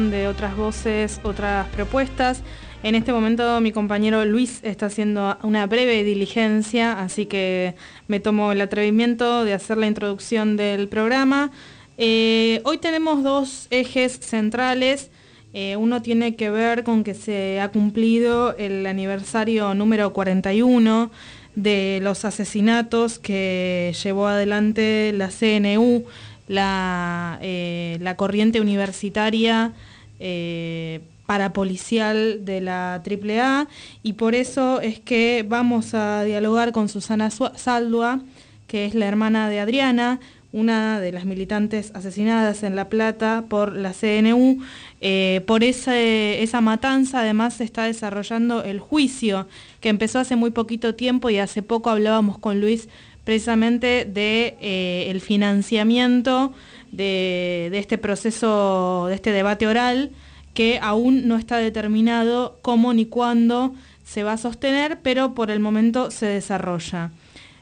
de otras voces, otras propuestas. En este momento mi compañero Luis está haciendo una breve diligencia, así que me tomo el atrevimiento de hacer la introducción del programa. Eh, hoy tenemos dos ejes centrales. Eh, uno tiene que ver con que se ha cumplido el aniversario número 41 de los asesinatos que llevó adelante la CNU eh, la, corriente universitaria eh, parapolicial de la AAA y por eso es que vamos a dialogar con Susana Saldua, que es la hermana de Adriana, una de las militantes asesinadas en La Plata por la CNU. Eh, por esa, matanza además se está desarrollando el juicio que empezó hace muy poquito tiempo y hace poco hablábamos con Luis precisamente de eh, financiamiento de, este proceso, de este debate oral, que aún no está determinado cómo ni cuándo se va a sostener, pero por el momento se desarrolla.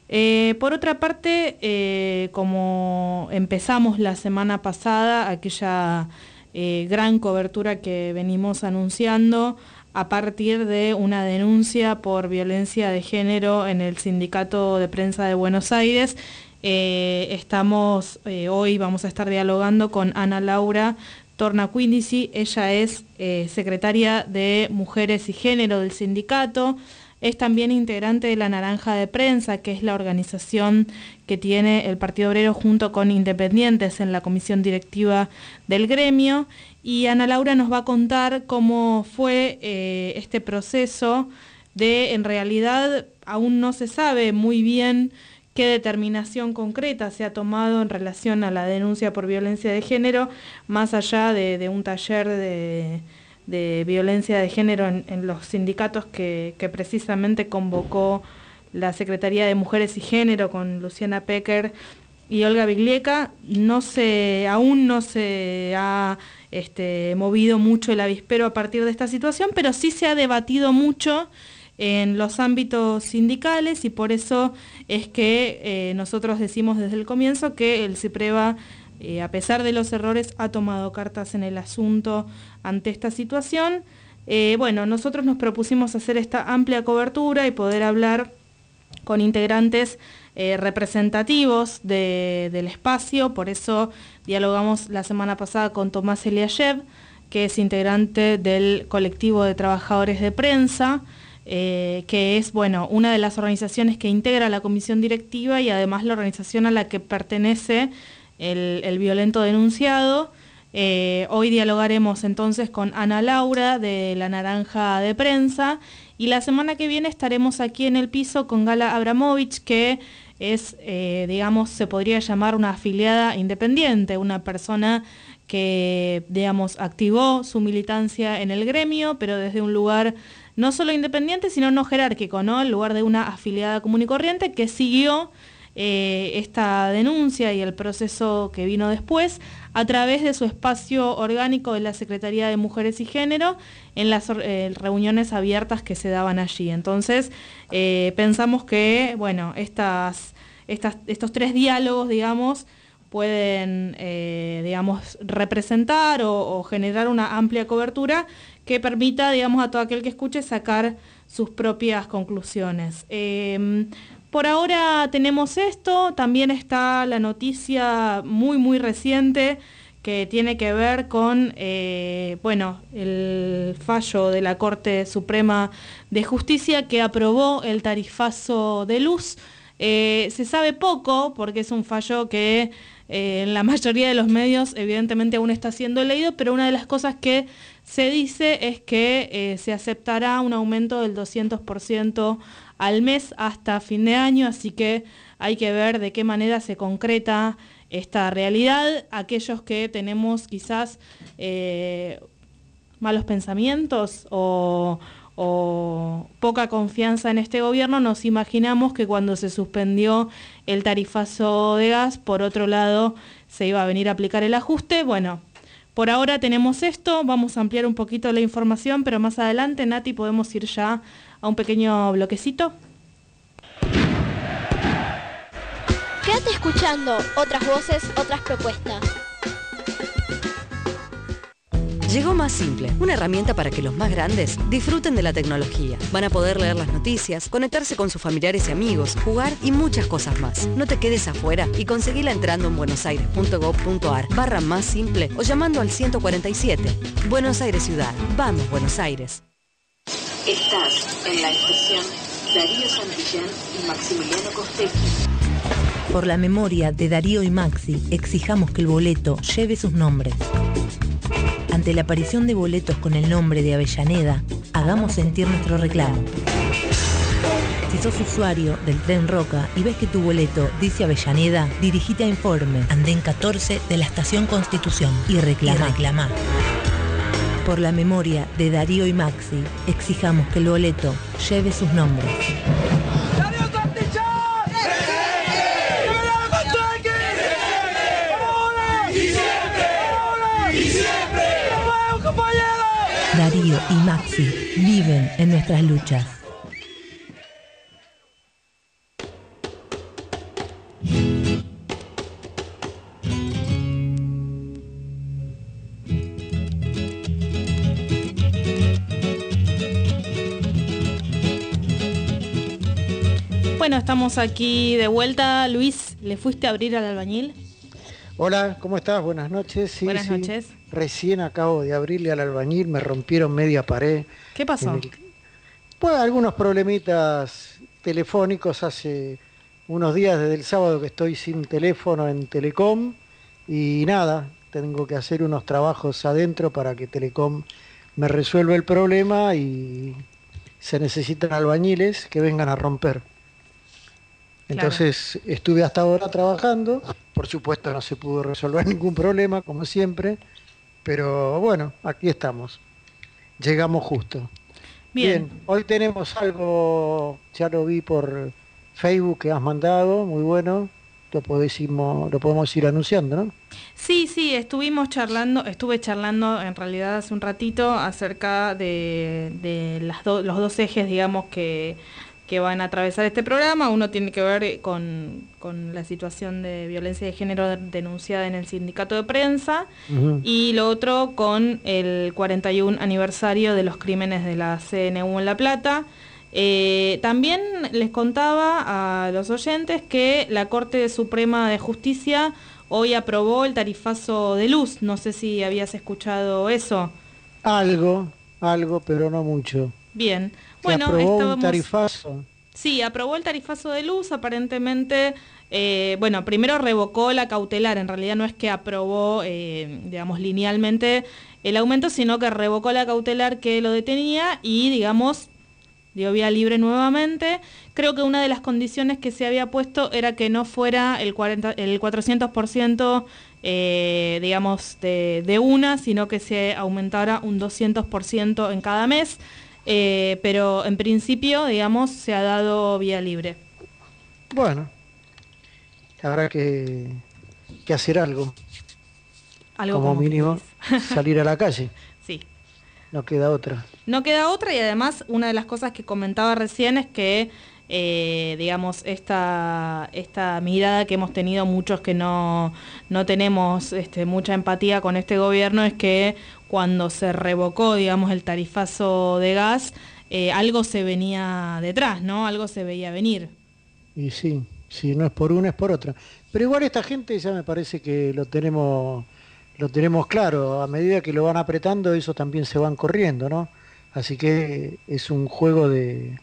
Eh, por otra parte, eh, como empezamos la semana pasada, aquella gran cobertura que venimos anunciando, a partir de una denuncia por violencia de género en el Sindicato de Prensa de Buenos Aires. Eh, estamos, eh, hoy vamos a estar dialogando con Ana Laura Tornaquindici, ella es eh, secretaria de Mujeres y Género del sindicato, es también integrante de la Naranja de Prensa, que es la organización que tiene el Partido Obrero junto con Independientes en la comisión directiva del gremio. Y Ana Laura nos va a contar cómo fue eh, este proceso de, en realidad, aún no se sabe muy bien qué determinación concreta se ha tomado en relación a la denuncia por violencia de género, más allá de un taller de violencia de género en, los sindicatos que, precisamente convocó la Secretaría de Mujeres y Género con Luciana Pecker y Olga Biglieca, no se, aún no se ha este, movido mucho el avispero a partir de esta situación, pero sí se ha debatido mucho en los ámbitos sindicales y por eso es que eh, nosotros decimos desde el comienzo que el CIPREVA eh, a pesar de los errores, ha tomado cartas en el asunto ante esta situación. Eh, bueno, nosotros nos propusimos hacer esta amplia cobertura y poder hablar con integrantes representativos del espacio, por eso dialogamos la semana pasada con Tomás Eliashev, que es integrante del colectivo de trabajadores de prensa, que es bueno, una de las organizaciones que integra la comisión directiva y además la organización a la que pertenece el, violento denunciado. Eh, hoy dialogaremos entonces con Ana Laura de La Naranja de Prensa y la semana que viene estaremos aquí en el piso con Gala Abramovich, que es, eh, digamos, se podría llamar una afiliada independiente, una persona que, digamos, activó su militancia en el gremio, pero desde un lugar no solo independiente, sino no jerárquico, ¿no? El lugar de una afiliada común y corriente que siguió eh, esta denuncia y el proceso que vino después a través de su espacio orgánico de la Secretaría de Mujeres y Género en las eh, reuniones abiertas que se daban allí. Entonces, eh, pensamos que, bueno, estos tres diálogos, digamos, pueden, digamos, representar o, generar una amplia cobertura que permita, digamos, a todo aquel que escuche sacar sus propias conclusiones. Por ahora tenemos esto, también está la noticia muy muy reciente que tiene que ver con eh, bueno, el fallo de la Corte Suprema de Justicia que aprobó el tarifazo de luz. Eh, se sabe poco porque es un fallo que eh, en la mayoría de los medios evidentemente aún está siendo leído, pero una de las cosas que se dice es que se aceptará un aumento del 200% al mes hasta fin de año, así que hay que ver de qué manera se concreta esta realidad. Aquellos que tenemos quizás eh, malos pensamientos o, poca confianza en este gobierno, nos imaginamos que cuando se suspendió el tarifazo de gas, por otro lado, se iba a venir a aplicar el ajuste. Bueno, por ahora tenemos esto, vamos a ampliar un poquito la información, pero más adelante, Nati, podemos ir ya a un pequeño bloquecito. Quédate escuchando otras voces, otras propuestas. Llegó Más Simple, una herramienta para que los más grandes disfruten de la tecnología. Van a poder leer las noticias, conectarse con sus familiares y amigos, jugar y muchas cosas más. No te quedes afuera y conseguila entrando en buenosaires.gov.ar barra más simple o llamando al 147. Buenos Aires Ciudad. Vamos, Buenos Aires. Estás en la estación Darío Santillán y Maximiliano Costecchi. Por la memoria de Darío y Maxi, exijamos que el boleto lleve sus nombres. Ante la aparición de boletos con el nombre de Avellaneda, hagamos sentir nuestro reclamo. Si sos usuario del tren Roca y ves que tu boleto dice Avellaneda, dirigite a Informe, andén 14 de la Estación Constitución y reclama. reclama. Por la memoria de Darío y Maxi, exijamos que el boleto lleve sus nombres. Darío y Maxi viven en nuestras luchas. Bueno, estamos aquí de vuelta. Luis, ¿le fuiste a abrir al albañil? Hola, ¿cómo estás? Buenas noches. Sí, Buenas noches. Recién acabo de abrirle al albañil, me rompieron media pared. ¿Qué pasó? Pues algunos problemitas telefónicos hace unos días desde el sábado que estoy sin teléfono en Telecom y nada, tengo que hacer unos trabajos adentro para que Telecom me resuelva el problema y se necesitan albañiles que vengan a romper. Entonces estuve hasta ahora trabajando, por supuesto no se pudo resolver ningún problema, como siempre, pero bueno, aquí estamos. Llegamos justo. Bien. hoy tenemos algo, ya lo vi por Facebook que has mandado, muy bueno. Lo, podemos, lo podemos ir anunciando, ¿no? Sí, sí, estuvimos charlando, estuve charlando en realidad hace un ratito acerca de, de las los dos ejes, digamos, que que van a atravesar este programa. Uno tiene que ver con, la situación de violencia de género denunciada en el sindicato de prensa y lo otro con el 41 aniversario de los crímenes de la CNU en La Plata. Eh, también les contaba a los oyentes que la Corte Suprema de Justicia hoy aprobó el tarifazo de luz. No sé si habías escuchado eso. Algo, algo, pero no mucho. Bien. Bueno, aprobó un tarifazo. Sí, aprobó el tarifazo de luz, aparentemente, eh, bueno, primero revocó la cautelar, en realidad no es que aprobó, eh, digamos, linealmente el aumento, sino que revocó la cautelar que lo detenía y, digamos, dio vía libre nuevamente. Creo que una de las condiciones que se había puesto era que no fuera el, 40, el 400%, eh, digamos, de, de una, sino que se aumentara un 200% en cada mes. Eh, pero en principio, digamos, se ha dado vía libre. Bueno, habrá que, que hacer algo. Algo como, mínimo, salir a la calle. Sí. No queda otra. No queda otra y además una de las cosas que comentaba recién es que eh, digamos, esta, esta mirada que hemos tenido muchos que no, no tenemos este, mucha empatía con este gobierno es que cuando se revocó, digamos, el tarifazo de gas, eh, algo se venía detrás, ¿no? Algo se veía venir. Y sí, si no es por una, es por otra. Pero igual esta gente ya me parece que lo tenemos, lo tenemos claro. A medida que lo van apretando, eso también se van corriendo, ¿no? Así que es un juego de,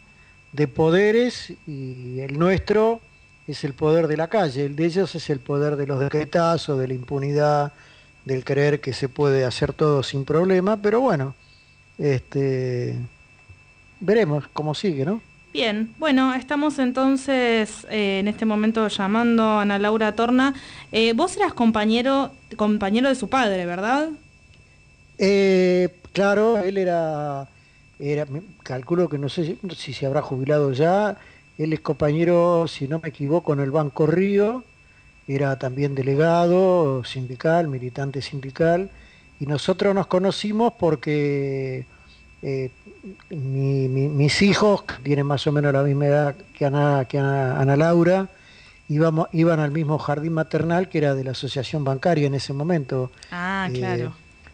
de poderes y el nuestro es el poder de la calle, el de ellos es el poder de los decretazos, de la impunidad, del creer que se puede hacer todo sin problema, pero bueno, este veremos cómo sigue, ¿no? Bien, bueno, estamos entonces eh, en este momento llamando a Ana Laura Torna. Eh, vos eras compañero, compañero de su padre, ¿verdad? Eh, claro, él era era, calculo que no sé si se habrá jubilado ya, él es compañero, si no me equivoco, en el Banco Río, era también delegado sindical, militante sindical, y nosotros nos conocimos porque eh, mis hijos, que tienen más o menos la misma edad que Ana, que Ana, Laura, íbamos, iban al mismo jardín maternal que era de la asociación bancaria en ese momento. Ah, claro.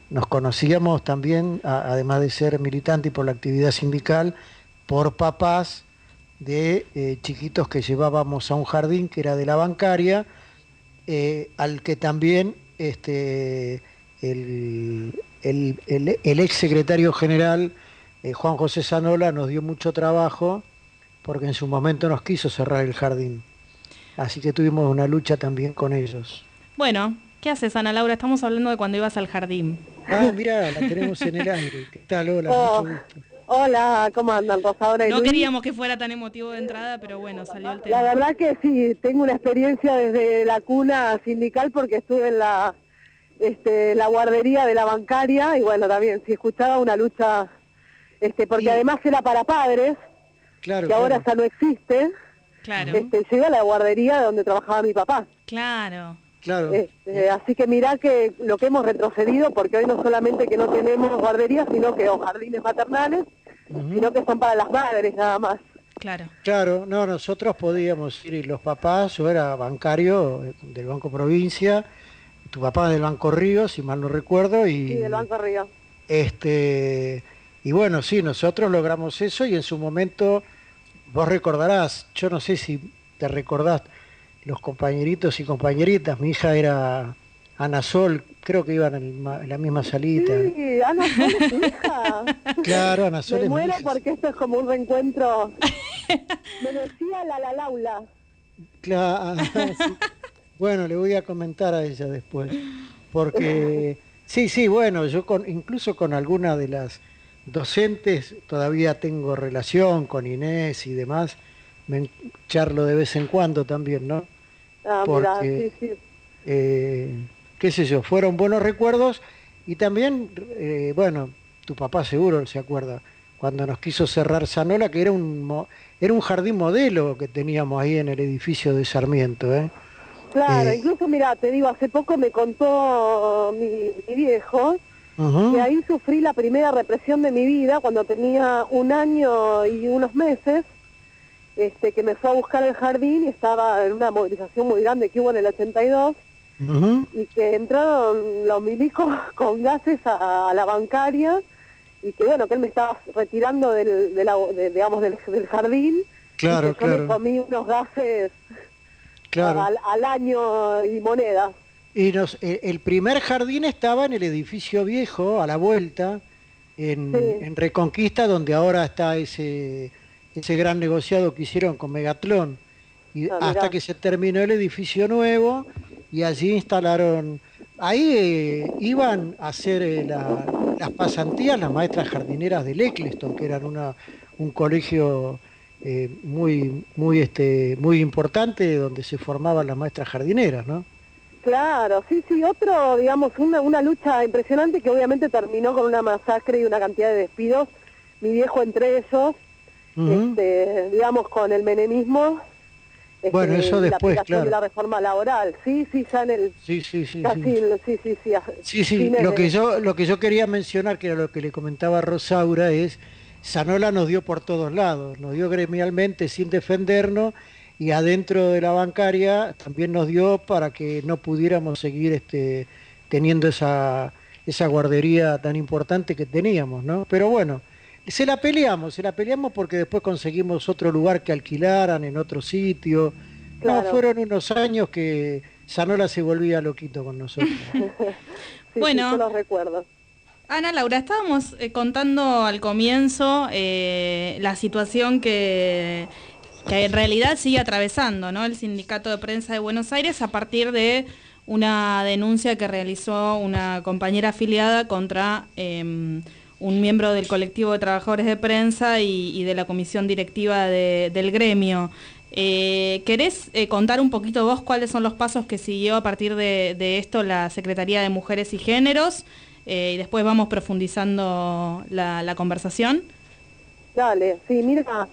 Nos conocíamos también, además de ser militante y por la actividad sindical, por papás de eh, chiquitos que llevábamos a un jardín que era de la bancaria, eh, al que también este, el, ex secretario general eh, Juan José Zanola nos dio mucho trabajo porque en su momento nos quiso cerrar el jardín. Así que tuvimos una lucha también con ellos. Bueno, ¿qué haces, Ana Laura? Estamos hablando de cuando ibas al jardín. Ah, mira, la tenemos en el aire. ¿Qué tal? Hola, oh, Hola, ¿cómo andan, Rosaura? no queríamos que fuera tan emotivo de entrada, pero bueno, salió el tema. La verdad que sí, tengo una experiencia desde la cuna sindical porque estuve en la, este, la guardería de la bancaria y bueno, también, si escuchaba una lucha, este, porque además era para padres, claro, que ahora ya no existe. Claro. Este, llegué a la guardería donde trabajaba mi papá. Claro. Claro. Este, así que mirá que lo que hemos retrocedido, porque hoy no solamente que no tenemos guarderías, sino que o jardines maternales, sino que son para las madres nada más. Claro. Claro, no, nosotros podíamos ir y los papás, yo era bancario eh, del Banco Provincia, tu papá del Banco Río, si mal no recuerdo, y... Sí, del Banco Río. Este, y bueno, sí, nosotros logramos eso y en su momento, vos recordarás, yo no sé si te recordás, los compañeritos y compañeritas. Mi hija era Ana Sol, creo que iban en, la misma salita. Sí, Ana Sol es hija. Claro, Ana Sol Me muero porque esto es como un reencuentro. Me decía la la laula. Claro, Bueno, le voy a comentar a ella después. Porque, sí, sí, bueno, yo con, incluso con alguna de las docentes todavía tengo relación con Inés y demás. Me charlo de vez en cuando también, ¿no? Ah, Porque, sí, sí. Eh, qué sé yo, fueron buenos recuerdos y también, eh, bueno, tu papá seguro se acuerda, cuando nos quiso cerrar Sanola, que era un, era un jardín modelo que teníamos ahí en el edificio de Sarmiento, ¿eh? Claro, eh, incluso mira, te digo, hace poco me contó mi, viejo que ahí sufrí la primera represión de mi vida cuando tenía un año y unos meses este, que me fue a buscar el jardín y estaba en una movilización muy grande que hubo en el 82 y que entraron los milicos con gases a, la bancaria y que bueno, que él me estaba retirando del, digamos, del, jardín. Claro, y que yo me comí unos gases al, año y monedas. Y nos, eh, el primer jardín estaba en el edificio viejo, a la vuelta, en, en Reconquista, donde ahora está ese ese gran negociado que hicieron con Megatlón, y ah, hasta que se terminó el edificio nuevo y allí instalaron, ahí eh, iban a hacer eh, las pasantías las maestras jardineras del Eccleston, que eran una, un colegio eh, muy, muy, este, muy importante donde se formaban las maestras jardineras, ¿no? Claro, sí, sí, otro, digamos, una, una lucha impresionante que obviamente terminó con una masacre y una cantidad de despidos, mi viejo entre ellos, este, digamos, con el menemismo. Este, bueno, eso después, la claro. de la reforma laboral, sí, sí, ya en el... Sí, sí, sí. sí, sí, sí. Sí, sí, lo, que yo, lo que yo quería mencionar, que era lo que le comentaba Rosaura, es, Sanola nos dio por todos lados, nos dio gremialmente sin defendernos y adentro de la bancaria también nos dio para que no pudiéramos seguir este, teniendo esa, esa guardería tan importante que teníamos, ¿no? Pero bueno, se la peleamos, se la peleamos porque después conseguimos otro lugar que alquilaran en otro sitio. No, fueron unos años que Sanola se volvía loquito con nosotros. bueno, los recuerdo. Ana Laura, estábamos eh, contando al comienzo eh, la situación que, que en realidad sigue atravesando ¿no? el Sindicato de Prensa de Buenos Aires a partir de una denuncia que realizó una compañera afiliada contra... Em, un miembro del colectivo de trabajadores de prensa y, de la comisión directiva del gremio. Eh, ¿Querés eh, contar un poquito vos cuáles son los pasos que siguió a partir de, esto la Secretaría de Mujeres y Géneros? Eh, y después vamos profundizando la, conversación. Dale, sí, mira,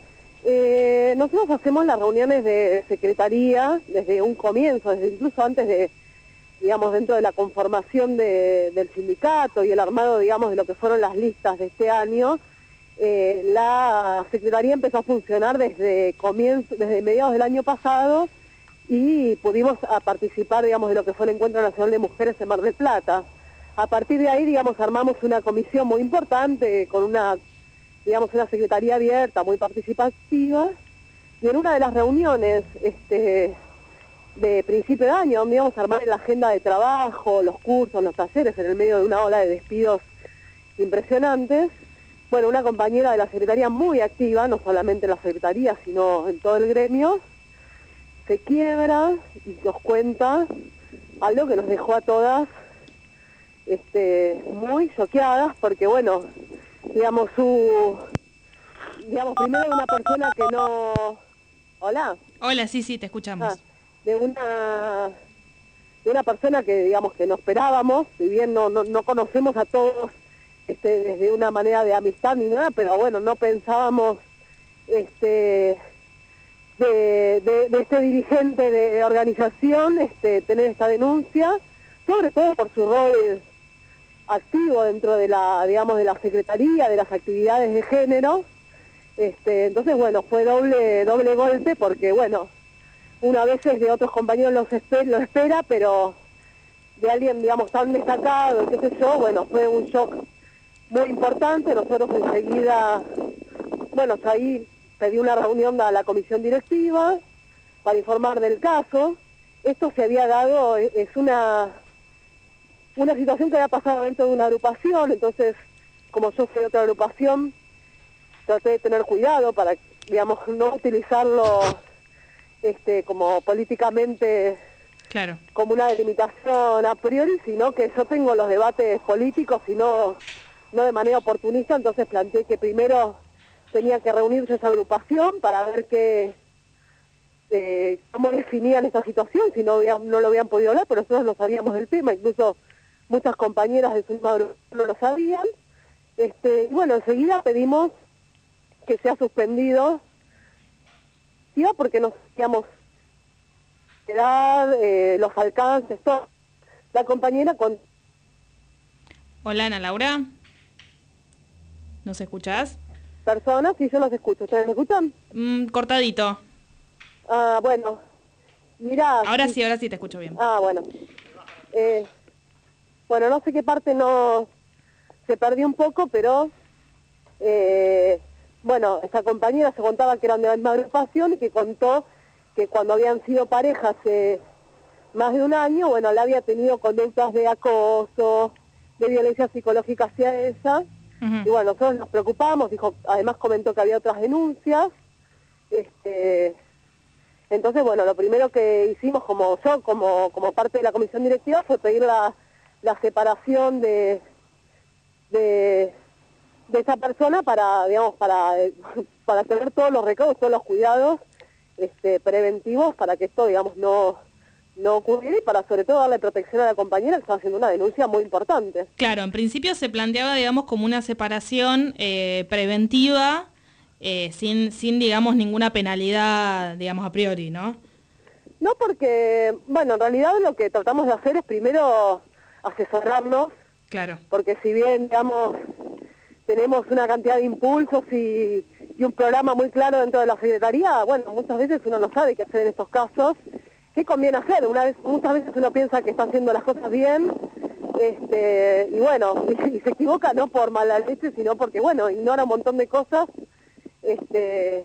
nosotros hacemos las reuniones de secretaría desde un comienzo, desde incluso antes de, digamos, dentro de la conformación del sindicato y el armado, digamos, de lo que fueron las listas de este año, eh, la Secretaría empezó a funcionar desde, comienzo, desde mediados del año pasado y pudimos participar, digamos, de lo que fue el Encuentro Nacional de Mujeres en Mar del Plata. a partir de ahí, digamos, armamos una comisión muy importante con una, digamos, una secretaría abierta, muy participativa, y en una de las reuniones este, de principio de año, donde íbamos a armar la agenda de trabajo, los cursos, los talleres, en el medio de una ola de despidos impresionantes, bueno, una compañera de la Secretaría muy activa, no solamente en la Secretaría, sino en todo el gremio, se quiebra y nos cuenta algo que nos dejó a todas este, muy choqueadas, porque bueno, digamos, su, digamos, primero una persona que no... Hola. Hola, sí, sí, te escuchamos. Ah, de una de una persona que digamos que no esperábamos, si bien no, no, conocemos a todos este, desde una manera de amistad ni nada, pero bueno, no pensábamos este de, de, este dirigente de organización este, tener esta denuncia, sobre todo por su rol activo dentro de la, digamos, de la Secretaría, de las actividades de género. Este, entonces, bueno, fue doble, doble golpe porque, bueno, una vez de otros compañeros los lo espera, pero de alguien, digamos, tan destacado, qué sé yo, bueno, fue un shock muy importante. Nosotros enseguida, bueno, ahí pedí una reunión a la comisión directiva para informar del caso. Esto se había dado, es una una situación que había pasado dentro de una agrupación, entonces como yo soy de otra agrupación, traté de tener cuidado para, digamos, no utilizarlo este, como políticamente claro. como una delimitación a priori, sino que yo tengo los debates políticos y no, no de manera oportunista, entonces planteé que primero tenía que reunirse esa agrupación para ver qué, eh, cómo definían esta situación, si no, no lo habían podido hablar, pero nosotros no sabíamos del tema, incluso muchas compañeras de su grupo no lo sabían. Este, y bueno, enseguida pedimos que sea suspendido, porque nos queríamos quedar, eh, los alcances, todo. La compañera con... Hola Ana Laura, ¿nos escuchás? Personas, sí, yo los escucho. ¿Ustedes me escuchan? Mm, cortadito. Ah, bueno. Mira. Ahora sí, ahora sí te escucho bien. Ah, bueno. Eh, bueno, no sé qué parte no se perdió un poco, pero eh, bueno, esta compañera se contaba que eran de la misma agrupación y que contó que cuando habían sido parejas hace más de un año, bueno, le había tenido conductas de acoso, de violencia psicológica hacia ella. Y bueno, nosotros nos preocupamos, dijo, además comentó que había otras denuncias. Este, entonces, bueno, lo primero que hicimos como yo, como, como parte de la comisión directiva, fue pedir la la separación de, de, esa persona para, digamos, para, para tener todos los recaudos, todos los cuidados este, preventivos para que esto, digamos, no, no ocurriera y para sobre todo darle protección a la compañera que está haciendo una denuncia muy importante. Claro, en principio se planteaba, digamos, como una separación eh, preventiva eh, sin, sin, digamos, ninguna penalidad, digamos, a priori, ¿no? No, porque, bueno, en realidad lo que tratamos de hacer es primero asesorarnos. Claro. Porque si bien, digamos, tenemos una cantidad de impulsos y, un programa muy claro dentro de la Secretaría, bueno, muchas veces uno no sabe qué hacer en estos casos. ¿Qué conviene hacer? Una vez, muchas veces uno piensa que está haciendo las cosas bien, este, y bueno, y, se equivoca no por mala leche, sino porque, bueno, ignora un montón de cosas este,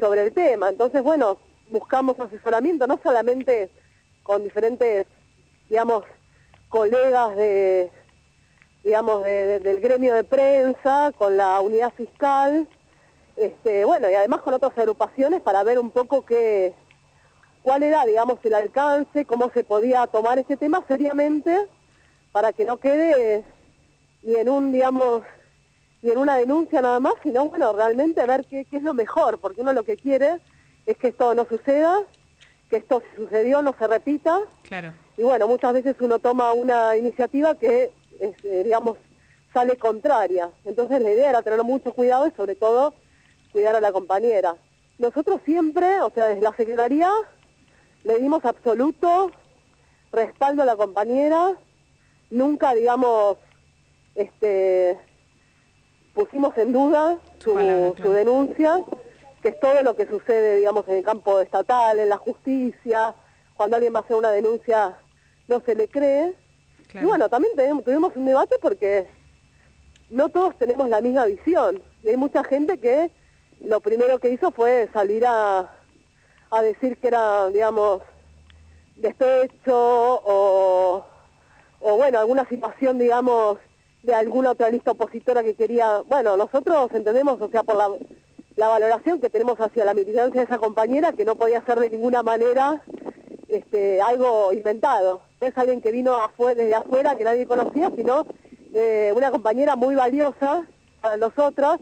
sobre el tema. Entonces, bueno, buscamos asesoramiento, no solamente con diferentes, digamos, colegas de, digamos, del gremio de prensa, con la unidad fiscal, este, bueno, y además con otras agrupaciones para ver un poco qué, cuál era, digamos, el alcance, cómo se podía tomar este tema seriamente para que no quede ni en un, digamos, ni en una denuncia nada más, sino, bueno, realmente ver qué, qué es lo mejor, porque uno lo que quiere es que esto no suceda, que esto sucedió no se repita. Claro y bueno, muchas veces uno toma una iniciativa que, eh, digamos, sale contraria. Entonces la idea era tener mucho cuidado y sobre todo cuidar a la compañera. Nosotros siempre, o sea, desde la Secretaría, le dimos absoluto respaldo a la compañera, nunca, digamos, este, pusimos en duda su, su denuncia, que es todo lo que sucede, digamos, en el campo estatal, en la justicia, cuando alguien va a hacer una denuncia no se le cree. Y bueno, también tuvimos un debate porque no todos tenemos la misma visión. Hay mucha gente que lo primero que hizo fue salir a, a decir que era, digamos, despecho o, o, bueno, alguna situación, digamos, de alguna otra lista opositora que quería... Bueno, nosotros entendemos, o sea, por la, la valoración que tenemos hacia la militancia de esa compañera, que no podía ser de ninguna manera este, algo inventado. No es alguien que vino desde afuera, que nadie conocía, sino eh, una compañera muy valiosa para nosotros,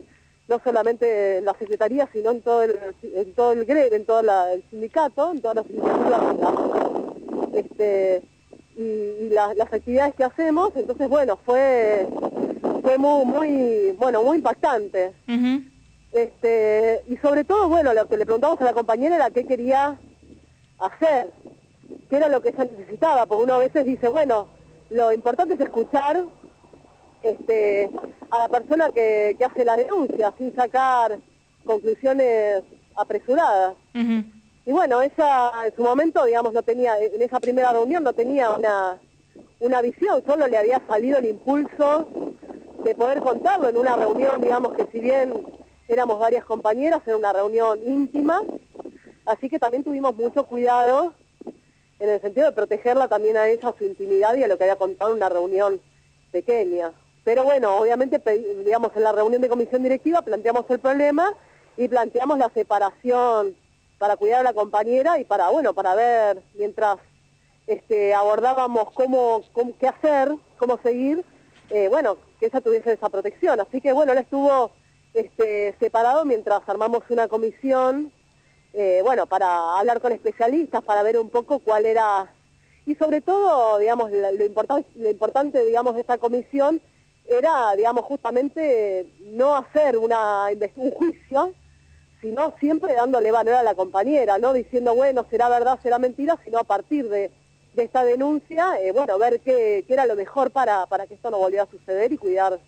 no solamente en la Secretaría, sino en todo el, en todo el en todo el sindicato, en todas las iniciativas este, y, las actividades que hacemos. Entonces, bueno, fue fue muy, muy bueno, muy impactante. este, y sobre todo, bueno, lo que le preguntamos a la compañera era qué quería hacer, qué era lo que ella necesitaba, porque uno a veces dice, bueno, lo importante es escuchar este, a la persona que, hace la denuncia, sin sacar conclusiones apresuradas. Y bueno, ella en su momento, digamos, no tenía, en esa primera reunión no tenía una, una visión, solo le había salido el impulso de poder contarlo en una reunión, digamos, que si bien éramos varias compañeras, era una reunión íntima, así que también tuvimos mucho cuidado en el sentido de protegerla también a ella, a su intimidad y a lo que había contado en una reunión pequeña. Pero bueno, obviamente, digamos, en la reunión de comisión directiva planteamos el problema y planteamos la separación para cuidar a la compañera y para, bueno, para ver mientras este, abordábamos cómo, qué hacer, cómo seguir, eh, bueno, que ella tuviese esa protección. Así que bueno, él estuvo este, separado mientras armamos una comisión, eh, bueno, para hablar con especialistas, para ver un poco cuál era, y sobre todo, digamos, lo, importante, lo importante, digamos, de esta comisión era, digamos, justamente no hacer una, un juicio, sino siempre dándole valor a la compañera, no diciendo, bueno, será verdad, será mentira, sino a partir de, esta denuncia, eh, bueno, ver qué, era lo mejor para, para que esto no volviera a suceder y cuidar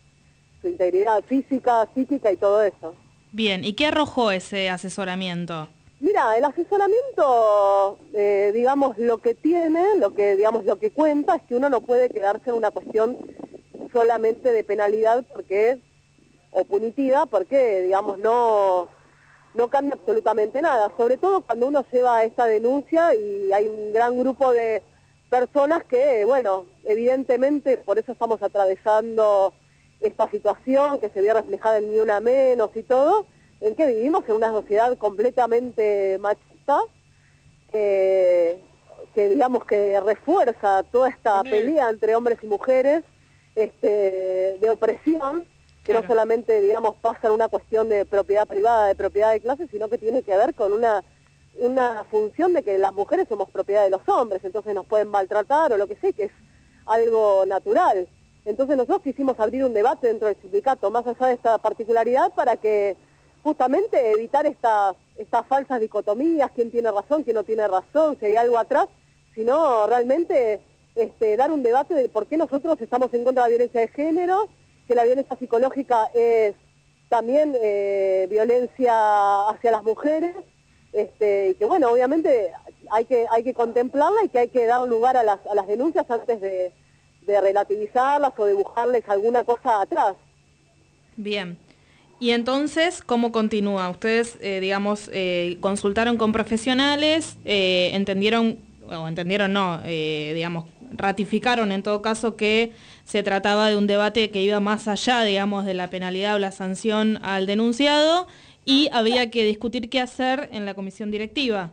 su integridad física, psíquica y todo eso. Bien, ¿y qué arrojó ese asesoramiento? Mira, el asesoramiento, eh, digamos, lo que tiene, lo que, digamos, lo que cuenta es que uno no puede quedarse en una cuestión solamente de penalidad porque o punitiva porque digamos no no cambia absolutamente nada. Sobre todo cuando uno lleva esta denuncia y hay un gran grupo de personas que bueno evidentemente por eso estamos atravesando esta situación que se ve reflejada en ni una menos y todo en que vivimos en una sociedad completamente machista que digamos que refuerza toda esta pelea entre hombres y mujeres este, de opresión, que no solamente, digamos, pasa en una cuestión de propiedad privada, de propiedad de clase, sino que tiene que ver con una, una función de que las mujeres somos propiedad de los hombres, entonces nos pueden maltratar o lo que sea, que es algo natural. Entonces nosotros quisimos abrir un debate dentro del sindicato, más allá de esta particularidad, para que justamente evitar estas, estas falsas dicotomías, quién tiene razón, quién no tiene razón, si hay algo atrás, sino realmente este, dar un debate de por qué nosotros estamos en contra de la violencia de género, que la violencia psicológica es también eh, violencia hacia las mujeres, este, y que bueno, obviamente hay que, hay que contemplarla y que hay que dar lugar a las, a las denuncias antes de, relativizarlas o dibujarles alguna cosa atrás. Bien. Y entonces, ¿cómo continúa? Ustedes, eh, digamos, eh, consultaron con profesionales, entendieron, o entendieron no, digamos, ratificaron en todo caso que se trataba de un debate que iba más allá, digamos, de la penalidad o la sanción al denunciado y había que discutir qué hacer en la comisión directiva.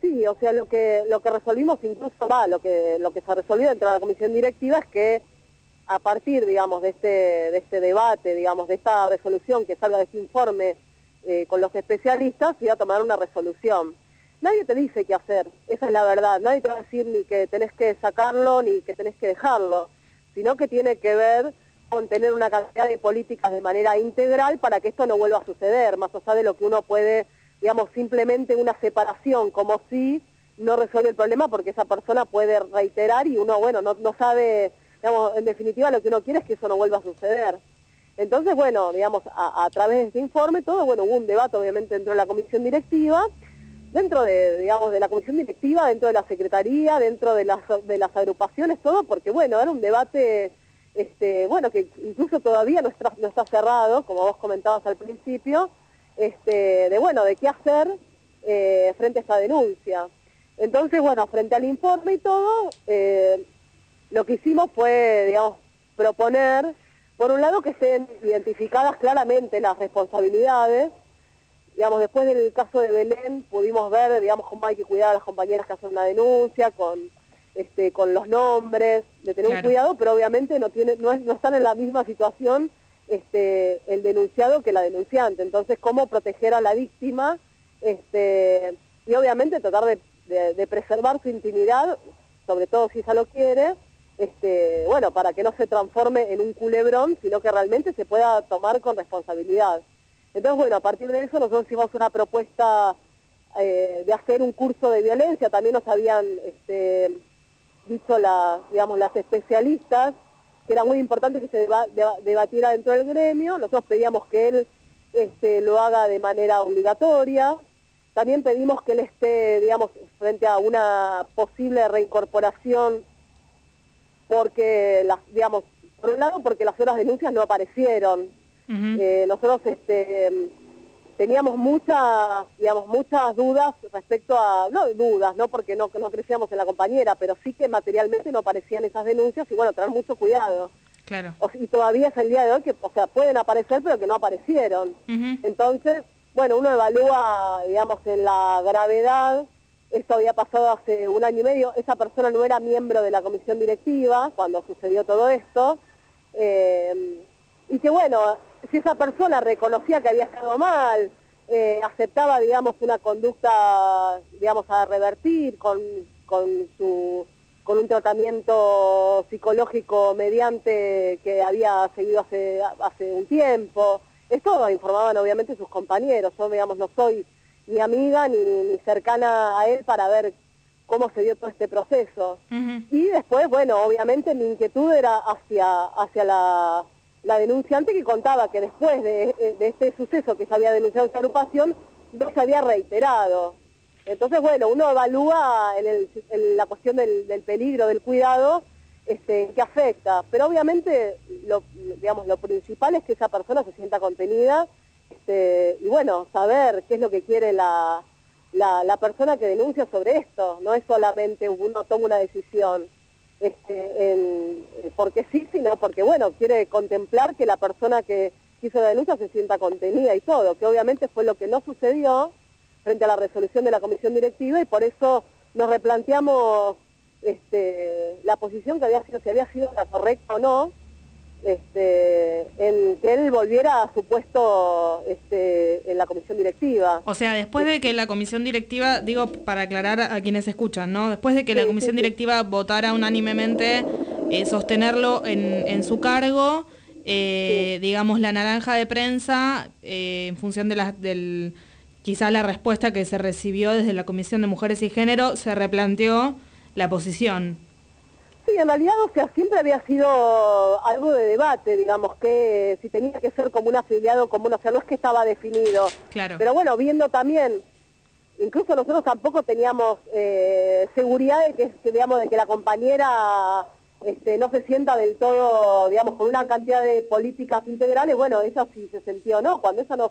Sí, o sea, lo que lo que resolvimos incluso va, lo que lo que se resolvió dentro de la comisión directiva es que a partir, digamos, de este de este debate, digamos, de esta resolución que salga de este informe eh, con los especialistas, iba a tomar una resolución. Nadie te dice qué hacer, esa es la verdad, nadie te va a decir ni que tenés que sacarlo ni que tenés que dejarlo, sino que tiene que ver con tener una cantidad de políticas de manera integral para que esto no vuelva a suceder, más allá de lo que uno puede, digamos, simplemente una separación, como si no resuelve el problema porque esa persona puede reiterar y uno, bueno, no, sabe, digamos, en definitiva lo que uno quiere es que eso no vuelva a suceder. Entonces, bueno, digamos, a, través de este informe todo, bueno, hubo un debate obviamente dentro de la comisión directiva, dentro de, digamos, de la comisión directiva, dentro de la secretaría, dentro de las, de las agrupaciones, todo, porque bueno, era un debate, este, bueno, que incluso todavía no está, no está cerrado, como vos comentabas al principio, este, de bueno, de qué hacer eh, frente a esta denuncia. Entonces, bueno, frente al informe y todo, eh, lo que hicimos fue, digamos, proponer, por un lado, que estén identificadas claramente las responsabilidades, digamos, después del caso de Belén pudimos ver, digamos, cómo hay que cuidar a las compañeras que hacen una denuncia, con, este, con los nombres, de tener un cuidado, pero obviamente no, tiene, no, no están en la misma situación este, el denunciado que la denunciante. Entonces, cómo proteger a la víctima este, y obviamente tratar de, preservar su intimidad, sobre todo si ella lo quiere, este, bueno, para que no se transforme en un culebrón, sino que realmente se pueda tomar con responsabilidad. Entonces, bueno, a partir de eso nosotros hicimos una propuesta eh, de hacer un curso de violencia, también nos habían este, dicho la, digamos, las especialistas que era muy importante que se debatiera dentro del gremio, nosotros pedíamos que él este, lo haga de manera obligatoria, también pedimos que él esté, digamos, frente a una posible reincorporación porque, las, digamos, por un lado porque las otras denuncias no aparecieron, eh, nosotros este, teníamos muchas, digamos, muchas dudas respecto a, no dudas, no porque no, no crecíamos en la compañera, pero sí que materialmente no aparecían esas denuncias y bueno, tener mucho cuidado. Claro. y todavía es el día de hoy que, o sea, pueden aparecer pero que no aparecieron. Entonces, bueno, uno evalúa, digamos, en la gravedad, esto había pasado hace un año y medio, esa persona no era miembro de la comisión directiva cuando sucedió todo esto, eh, y que bueno, si esa persona reconocía que había estado mal, eh, aceptaba, digamos, una conducta, digamos, a revertir con, con, su, con un tratamiento psicológico mediante que había seguido hace, hace un tiempo. Esto lo informaban obviamente sus compañeros. Yo, digamos, no soy ni amiga ni, ni cercana a él para ver cómo se dio todo este proceso. Y después, bueno, obviamente mi inquietud era hacia, hacia la la denunciante que contaba que después de, este suceso que se había denunciado esa agrupación, no se había reiterado. Entonces, bueno, uno evalúa en, la cuestión del, peligro, del cuidado, este, qué afecta. Pero obviamente, lo, digamos, lo principal es que esa persona se sienta contenida este, y bueno, saber qué es lo que quiere la, la persona que denuncia sobre esto. No es solamente uno toma una decisión este, porque sí, sino porque, bueno, quiere contemplar que la persona que hizo la denuncia se sienta contenida y todo, que obviamente fue lo que no sucedió frente a la resolución de la comisión directiva y por eso nos replanteamos este, la posición que había sido, si había sido la correcta o no, este, en que él volviera a su puesto este, en la comisión directiva. O sea, después de que la comisión directiva, digo para aclarar a quienes escuchan, ¿no? Después de que la comisión directiva votara unánimemente eh, sostenerlo en, su cargo, eh, digamos la naranja de prensa, eh, en función de la, del quizá la respuesta que se recibió desde la Comisión de Mujeres y Género, se replanteó la posición. Sí, en realidad, o sea, siempre había sido algo de debate, digamos, que si tenía que ser como un afiliado común, o sea, no es que estaba definido. Claro. Pero bueno, viendo también, incluso nosotros tampoco teníamos eh, seguridad de que, digamos, de que la compañera este, no se sienta del todo, digamos, con una cantidad de políticas integrales, bueno, eso sí se sintió, ¿no? Cuando ella nos,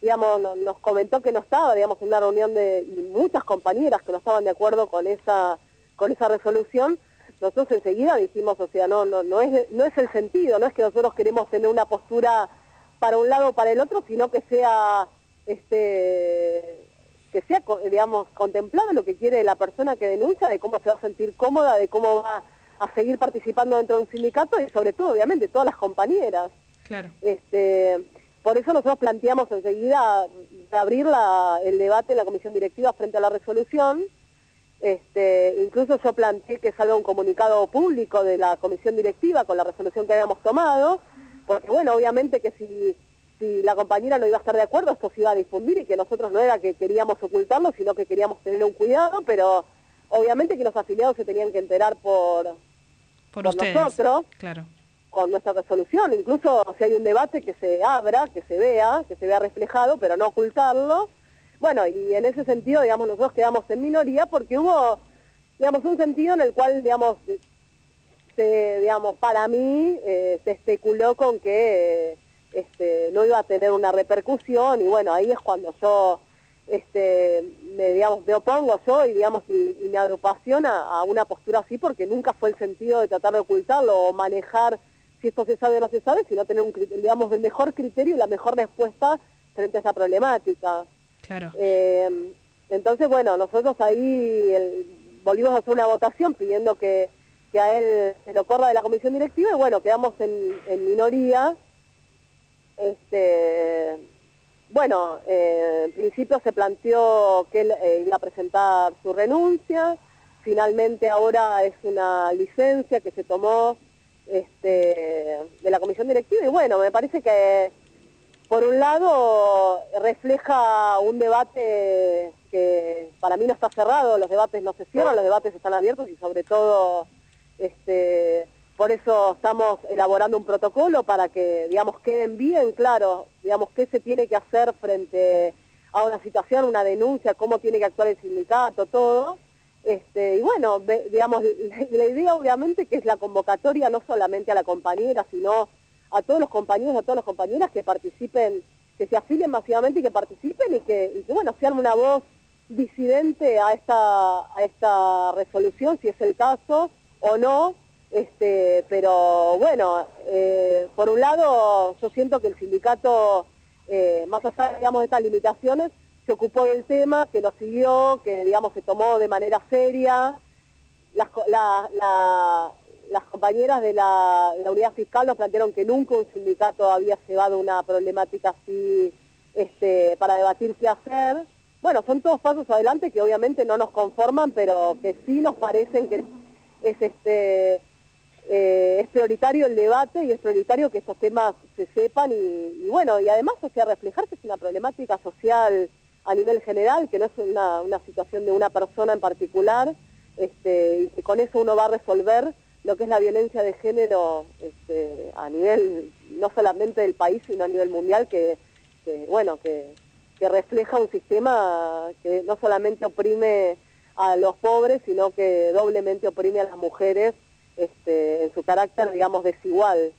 digamos, nos, comentó que no estaba, digamos, en una reunión de muchas compañeras que no estaban de acuerdo con esa, con esa resolución, nosotros enseguida dijimos, o sea, no, no, no, es, no es el sentido, no es que nosotros queremos tener una postura para un lado o para el otro, sino que sea, este, que sea, digamos, contemplado lo que quiere la persona que denuncia, de cómo se va a sentir cómoda, de cómo va a seguir participando dentro de un sindicato y sobre todo, obviamente, todas las compañeras. Claro. Este, por eso nosotros planteamos enseguida abrir la, el debate en la comisión directiva frente a la resolución, este, incluso yo planteé que salga un comunicado público de la comisión directiva con la resolución que habíamos tomado, porque bueno, obviamente que si, si la compañera no iba a estar de acuerdo, esto se iba a difundir y que nosotros no era que queríamos ocultarlo, sino que queríamos tener un cuidado, pero obviamente que los afiliados se tenían que enterar por, por, nosotros, claro. con nuestra resolución. Incluso si hay un debate que se abra, que se vea, que se vea reflejado, pero no ocultarlo bueno, y en ese sentido, digamos, nosotros quedamos en minoría porque hubo, digamos, un sentido en el cual, digamos, se, digamos, para mí eh, se especuló con que este, no iba a tener una repercusión y bueno, ahí es cuando yo este, me, digamos, me opongo yo y, digamos, y, me agrupación a, una postura así porque nunca fue el sentido de tratar de ocultarlo o manejar si esto se sabe o no se sabe, sino tener un, digamos, el mejor criterio y la mejor respuesta frente a esa problemática. Claro. Eh, entonces, bueno, nosotros ahí volvimos a hacer una votación pidiendo que, que, a él se lo corra de la comisión directiva y bueno, quedamos en, minoría. Este, bueno, eh, en principio se planteó que él eh, iba a presentar su renuncia, finalmente ahora es una licencia que se tomó este, de la comisión directiva y bueno, me parece que por un lado refleja un debate que para mí no está cerrado, los debates no se cierran, los debates están abiertos y sobre todo este, por eso estamos elaborando un protocolo para que, digamos, queden bien claros, digamos, qué se tiene que hacer frente a una situación, una denuncia, cómo tiene que actuar el sindicato, todo. Este, y bueno, digamos, la idea obviamente que es la convocatoria no solamente a la compañera, sino a todos los compañeros, a todas las compañeras que participen, que se afilien masivamente y que participen y que, y que bueno, sean una voz disidente a esta, a esta resolución, si es el caso o no, este, pero bueno, eh, por un lado yo siento que el sindicato, eh, más allá digamos, de estas limitaciones, se ocupó del tema, que lo siguió, que digamos se tomó de manera seria. Las, compañeras de la, unidad fiscal nos plantearon que nunca un sindicato había llevado una problemática así este, para debatir qué hacer. Bueno, son todos pasos adelante que obviamente no nos conforman, pero que sí nos parecen que es este eh, es prioritario el debate y es prioritario que estos temas se sepan y, bueno, y además, o sea, reflejar que es una problemática social a nivel general, que no es una, situación de una persona en particular, este, y que con eso uno va a resolver lo que es la violencia de género este, a nivel no solamente del país, sino a nivel mundial, que, bueno, que, refleja un sistema que no solamente oprime a los pobres, sino que doblemente oprime a las mujeres este, en su carácter, digamos, desigual.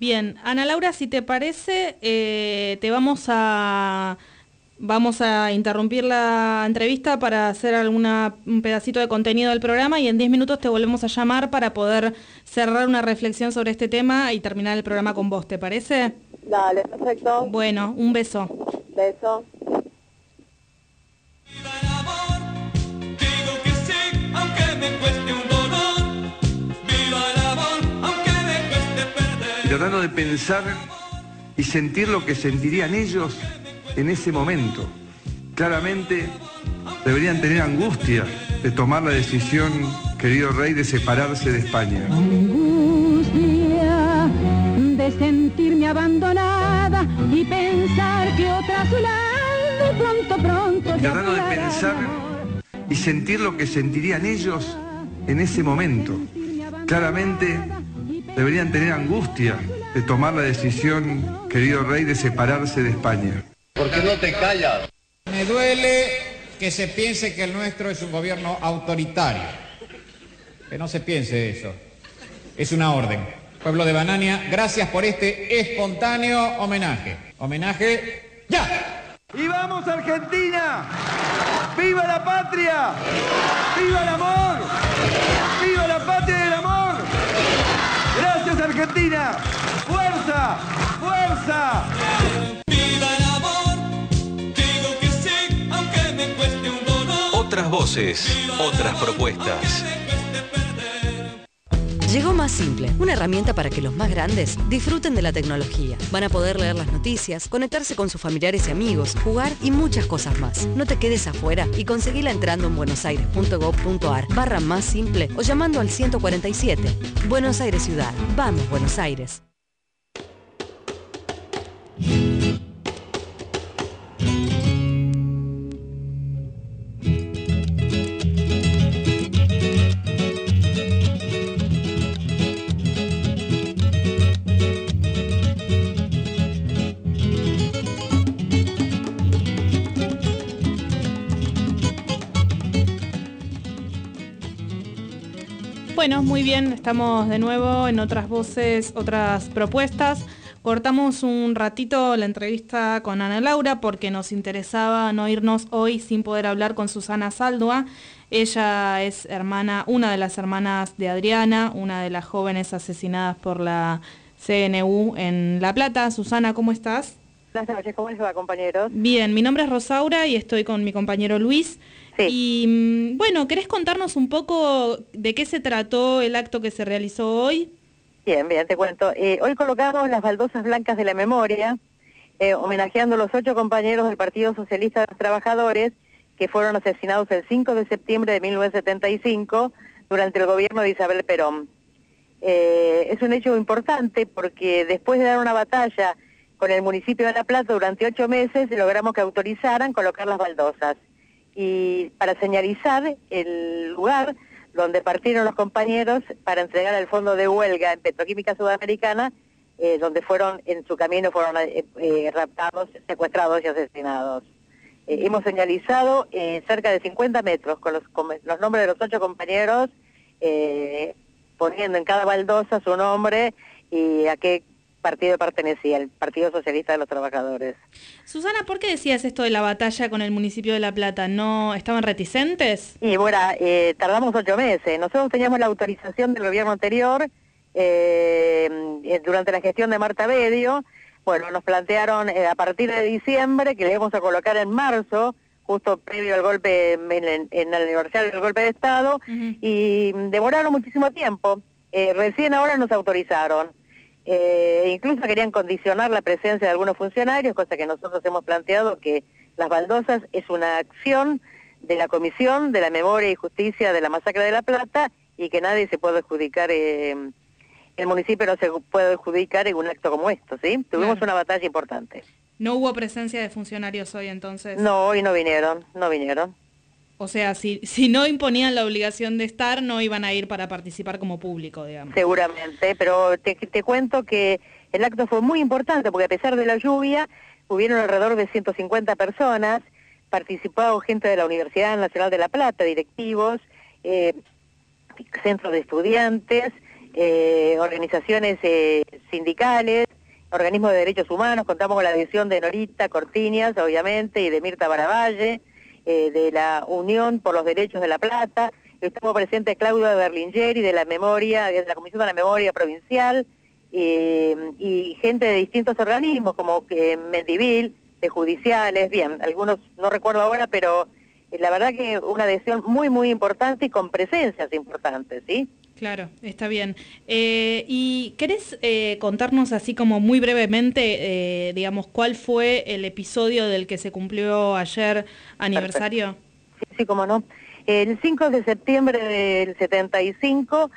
Bien, Ana Laura, si te parece, eh, te vamos a vamos a interrumpir la entrevista para hacer alguna, un pedacito de contenido del programa y en 10 minutos te volvemos a llamar para poder cerrar una reflexión sobre este tema y terminar el programa con vos, ¿te parece? Dale, perfecto. Bueno, un beso. Beso. tratando de pensar y sentir lo que sentirían ellos en ese momento. Claramente deberían tener angustia de tomar la decisión, querido rey, de separarse de España. Angustia de sentirme abandonada y pensar que otra pronto, pronto. tratando de pensar y sentir lo que sentirían ellos en ese momento. Claramente deberían tener angustia de tomar la decisión, querido rey, de separarse de España. ¿Por qué no te callas? Me duele que se piense que el nuestro es un gobierno autoritario. Que no se piense eso. Es una orden. Pueblo de Banania, gracias por este espontáneo homenaje. Homenaje ya. ¡Y vamos Argentina! ¡Viva la patria! ¡Viva el amor! ¡Viva la patria y el amor! Gracias Argentina. Fuerza, fuerza. Otras voces, otras propuestas. Llegó Más Simple, una herramienta para que los más grandes disfruten de la tecnología. Van a poder leer las noticias, conectarse con sus familiares y amigos, jugar y muchas cosas más. No te quedes afuera y conseguila entrando en buenosaires.gov.ar barra más simple o llamando al 147. Buenos Aires Ciudad. Vamos, Buenos Aires. Bueno, muy bien, estamos de nuevo en otras voces, otras propuestas. Cortamos un ratito la entrevista con Ana Laura porque nos interesaba no irnos hoy sin poder hablar con Susana Saldua. Ella es hermana, una de las hermanas de Adriana, una de las jóvenes asesinadas por la CNU en La Plata. Susana, ¿cómo estás? Buenas noches, ¿cómo les va, compañeros? Bien, mi nombre es Rosaura y estoy con mi compañero Luis. Y mm, bueno, ¿querés contarnos un poco de qué se trató el acto que se realizó hoy? Bien, bien, te cuento. Eh, hoy colocamos las baldosas blancas de la memoria, eh, homenajeando a los ocho compañeros del Partido Socialista de los Trabajadores que fueron asesinados el 5 de septiembre de 1975 durante el gobierno de Isabel Perón. Eh, es un hecho importante porque después de dar una batalla con el municipio de La Plata durante ocho meses logramos que autorizaran colocar las baldosas. Y para señalizar el lugar donde partieron los compañeros para entregar el fondo de huelga en Petroquímica Sudamericana, eh, donde fueron en su camino fueron eh, raptados, secuestrados y asesinados. Eh, hemos señalizado eh, cerca de 50 metros con los, los, nombres de los ocho compañeros, eh, poniendo en cada baldosa su nombre y a qué partido pertenecía, el Partido Socialista de los Trabajadores. Susana, ¿por qué decías esto de la batalla con el municipio de La Plata? ¿No estaban reticentes? Y bueno, tardamos ocho meses. Nosotros teníamos la autorización del gobierno anterior durante la gestión de Marta Bedio, bueno, nos plantearon eh, a partir de diciembre que le íbamos a colocar en marzo, justo previo al golpe, en, el aniversario del golpe de Estado, y demoraron muchísimo tiempo. Eh, recién ahora nos autorizaron. Eh, incluso querían condicionar la presencia de algunos funcionarios, cosa que nosotros hemos planteado que las baldosas es una acción de la Comisión de la Memoria y Justicia de la Masacre de La Plata y que nadie se puede adjudicar el municipio no se puede adjudicar en un acto como esto, ¿sí? Tuvimos una batalla importante. ¿No hubo presencia de funcionarios hoy entonces? No, hoy no vinieron, no vinieron. O sea, si, si no imponían la obligación de estar, no iban a ir para participar como público, digamos. Seguramente, pero te, te cuento que el acto fue muy importante porque a pesar de la lluvia, hubieron alrededor de 150 personas, participó gente de la Universidad Nacional de La Plata, directivos, eh, centros de estudiantes, eh, organizaciones eh, sindicales, organismos de derechos humanos, contamos con la adhesión de Norita Cortiñas, obviamente, y de Mirta Baravalle, eh, de la Unión por los Derechos de la Plata, estuvo presente Claudia Berlingeri de la Memoria, de la Comisión de la Memoria Provincial, y gente de distintos organismos como Mendivil, de judiciales, bien, algunos no recuerdo ahora, pero la verdad que una adhesión muy, muy importante y con presencias importantes, ¿sí? Claro, está bien. Eh, ¿Y querés eh, contarnos así como muy brevemente, eh, digamos, cuál fue el episodio del que se cumplió ayer aniversario? Sí, sí, cómo no. El 5 de septiembre del 75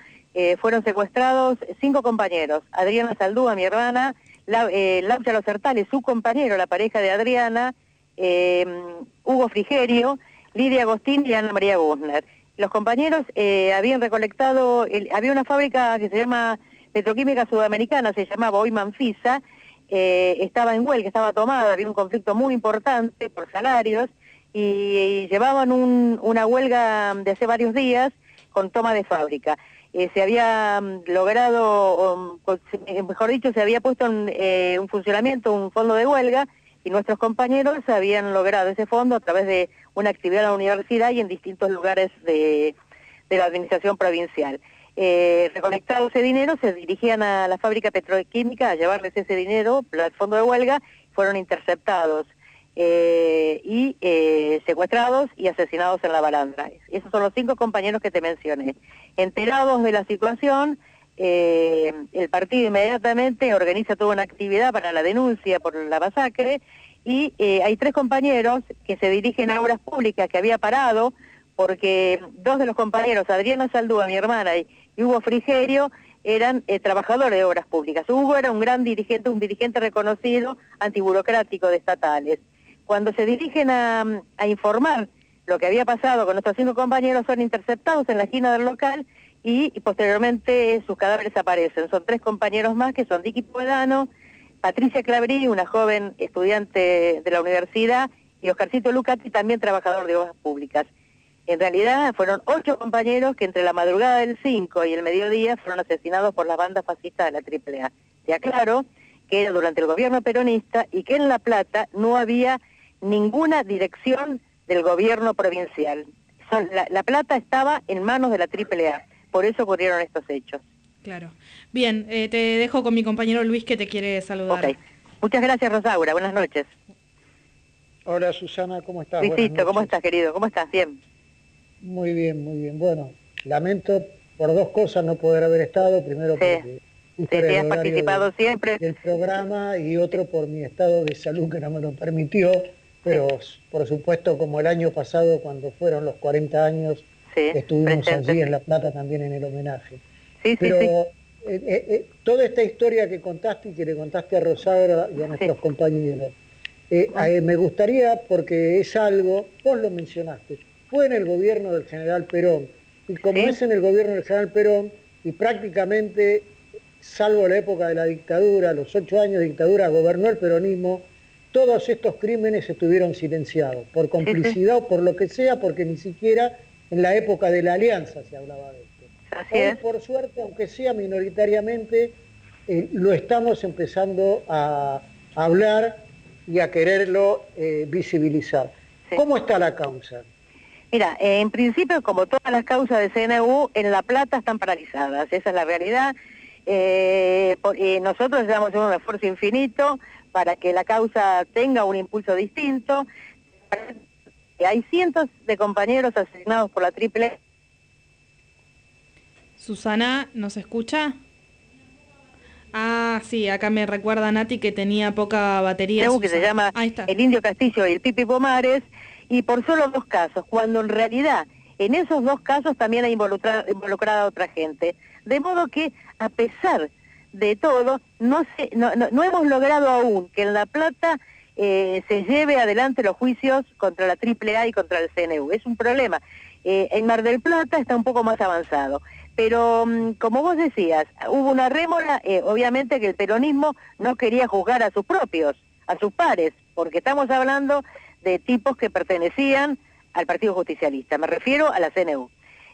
fueron secuestrados cinco compañeros. Adriana Saldúa, mi hermana, la, Laura Los Hertales, su compañero, la pareja de Adriana, Hugo Frigerio, Lidia Agostín y Ana María Guzner los compañeros eh, habían recolectado, había una fábrica que se llama Petroquímica Sudamericana, se llamaba hoy Manfisa, eh, estaba en huelga, estaba tomada, había un conflicto muy importante por salarios y, llevaban una huelga de hace varios días con toma de fábrica. Eh, se había mm, logrado, mejor dicho, se había puesto en un funcionamiento un fondo de huelga y nuestros compañeros habían logrado ese fondo a través de una actividad en la universidad y en distintos lugares de, la administración provincial. Eh, recolectado ese dinero, se dirigían a la fábrica petroquímica a llevarles ese dinero al fondo de huelga, fueron interceptados eh, y eh, secuestrados y asesinados en la balandra. Esos son los cinco compañeros que te mencioné. Enterados de la situación, eh, el partido inmediatamente organiza toda una actividad para la denuncia por la masacre y eh, hay tres compañeros que se dirigen a obras públicas que había parado porque dos de los compañeros, Adriana Saldúa, mi hermana, y Hugo Frigerio, eran eh, trabajadores de obras públicas. Hugo era un gran dirigente, un dirigente reconocido antiburocrático de estatales. Cuando se dirigen a, informar lo que había pasado con nuestros cinco compañeros, son interceptados en la esquina del local y, posteriormente sus cadáveres aparecen. Son tres compañeros más que son Dicky Puedano, Patricia Clavrí, una joven estudiante de la universidad, y Oscarcito Lucati, también trabajador de obras públicas. En realidad fueron ocho compañeros que entre la madrugada del 5 y el mediodía fueron asesinados por las bandas fascistas de la AAA. Te aclaro que era durante el gobierno peronista y que en La Plata no había ninguna dirección del gobierno provincial. la, Plata estaba en manos de la AAA, por eso ocurrieron estos hechos. Claro. Bien, eh, te dejo con mi compañero Luis que te quiere saludar. Ok. Muchas gracias, Rosaura. Buenas noches. Hola, Susana, ¿cómo estás? Luisito, ¿cómo estás, querido? ¿Cómo estás? Bien. Muy bien, muy bien. Bueno, lamento por dos cosas no poder haber estado. Primero porque sí, has participado siempre. Del programa y otro por mi estado de salud que no me lo permitió. Pero por supuesto, como el año pasado, cuando fueron los 40 años, estuvimos allí en La Plata también en el homenaje. Sí, pero eh, eh, eh, toda esta historia que contaste y que le contaste a Rosario y a nuestros compañeros, me gustaría, porque es algo, vos lo mencionaste, fue en el gobierno del general Perón. Y como es en el gobierno del general Perón, y prácticamente, salvo la época de la dictadura, los ocho años de dictadura, gobernó el peronismo, todos estos crímenes estuvieron silenciados, por complicidad o por lo que sea, porque ni siquiera en la época de la alianza se hablaba de Hoy, por suerte, aunque sea minoritariamente, eh, lo estamos empezando a, hablar y a quererlo eh, visibilizar. ¿Cómo está la causa? Mira, en principio, como todas las causas de CNU, en La Plata están paralizadas, esa es la realidad. Eh, nosotros damos un esfuerzo infinito para que la causa tenga un impulso distinto. Hay cientos de compañeros asesinados por la triple. Susana, ¿nos escucha? Ah, sí, acá me recuerda Nati que tenía poca batería. que se llama El Indio Castillo y el Pipi Pomares y por solo dos casos, cuando en realidad en esos dos casos también hay involucrada, a otra gente. De modo que, a pesar de todo, no, se, no, no, hemos logrado aún que en La Plata eh, se lleve adelante los juicios contra la AAA y contra el CNU. Es un problema. Eh, en Mar del Plata está un poco más avanzado. Pero, mm, como vos decías, hubo una rémora, eh, obviamente que el peronismo no quería juzgar a sus propios, a sus pares, porque estamos hablando de tipos que pertenecían al Partido Justicialista, me refiero a la CNU.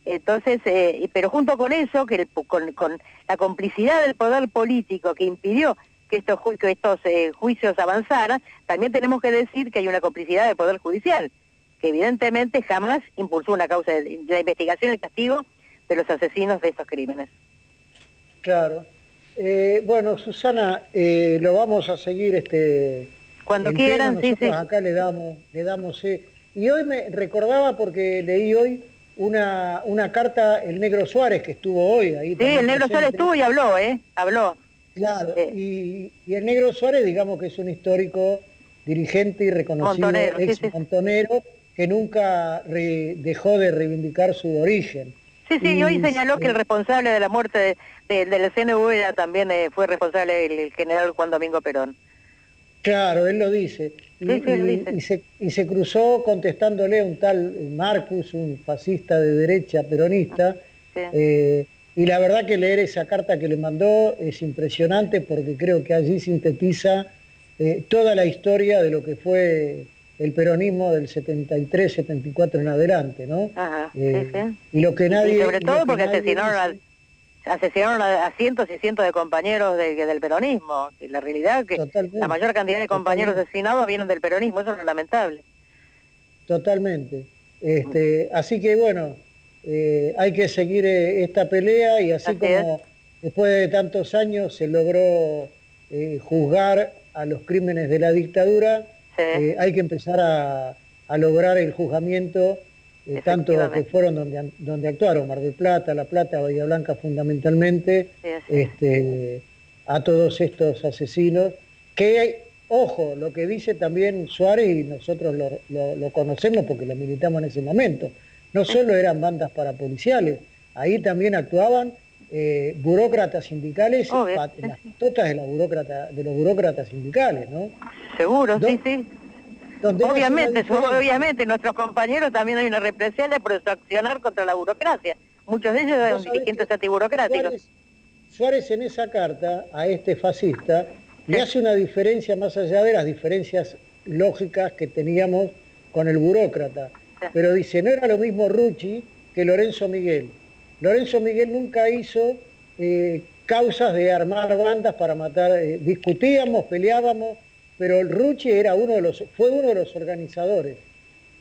Entonces, eh, pero junto con eso, que con, la complicidad del poder político que impidió que estos, eh, juicios avanzaran, también tenemos que decir que hay una complicidad del poder judicial, que evidentemente jamás impulsó una causa de, la investigación y el castigo de los asesinos de estos crímenes. Claro. Eh, bueno, Susana, lo vamos a seguir este cuando quieran, sí, sí. Acá le damos, le damos. Eh. Y hoy me recordaba porque leí hoy una, una carta el Negro Suárez que estuvo hoy ahí. Sí, el Negro Suárez estuvo y habló, ¿eh? Habló. Claro, y, el Negro Suárez, digamos que es un histórico dirigente y reconocido ex montonero que nunca dejó de reivindicar su origen. Sí, sí, y hoy señaló que el responsable de la muerte de, del CNV también eh, fue responsable el general Juan Domingo Perón. Claro, él lo dice. Y, se, cruzó contestándole a un tal Marcus, un fascista de derecha peronista. Eh, y la verdad que leer esa carta que le mandó es impresionante porque creo que allí sintetiza eh, toda la historia de lo que fue el peronismo del 73, 74 en adelante, ¿no? Ajá, eh, Y lo que nadie... sobre todo porque asesinaron asesinaron a, cientos y cientos de compañeros del peronismo. Y la realidad es que la mayor cantidad de compañeros asesinados vienen del peronismo, eso es lamentable. Totalmente. Este, así que bueno, eh, hay que seguir eh, esta pelea y así, como después de tantos años se logró juzgar a los crímenes de la dictadura, hay que empezar a, a lograr el juzgamiento eh, tanto que fueron donde, donde actuaron, Mar del Plata, La Plata, Bahía Blanca fundamentalmente, este, a todos estos asesinos, que, ojo, lo que dice también Suárez, y nosotros lo, conocemos porque lo militamos en ese momento, no solo eran bandas parapoliciales, ahí también actuaban eh, burócratas sindicales, las totas de, la burócrata, de los burócratas sindicales, ¿no? Seguro, sí, sí. Obviamente, obviamente, nuestros compañeros también hay una represalia por su accionar contra la burocracia. Muchos de ellos son dirigentes antiburocráticos. Suárez, en esa carta a este fascista le hace una diferencia más allá de las diferencias lógicas que teníamos con el burócrata. pero dice, no era lo mismo Rucci que Lorenzo Miguel. Lorenzo Miguel nunca hizo eh, causas de armar bandas para matar, eh, discutíamos, peleábamos, pero el Rucci era uno de los, fue uno de los organizadores,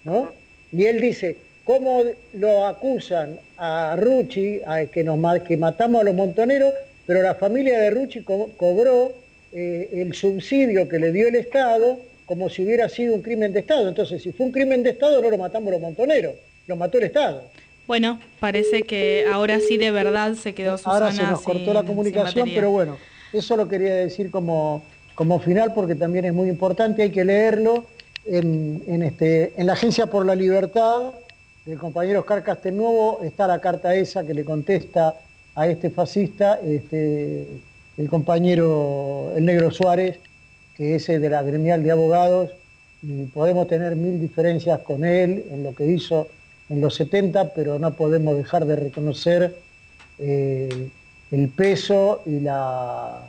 ¿no? Y él dice, ¿cómo lo acusan a Rucci, a que, nos, que matamos a los montoneros, pero la familia de Rucci cobró eh, el subsidio que le dio el Estado como si hubiera sido un crimen de Estado. Entonces, si fue un crimen de Estado, no lo matamos los montoneros, lo mató el Estado. Bueno, parece que ahora sí de verdad se quedó Susana Ahora se nos cortó la comunicación, pero bueno, eso lo quería decir como, como final porque también es muy importante, hay que leerlo en, este, en la Agencia por la Libertad del compañero Oscar Castelnuovo está la carta esa que le contesta a este fascista, este, el compañero El Negro Suárez, que es de la gremial de abogados, y podemos tener mil diferencias con él en lo que hizo en los 70, pero no podemos dejar de reconocer eh, el peso y la,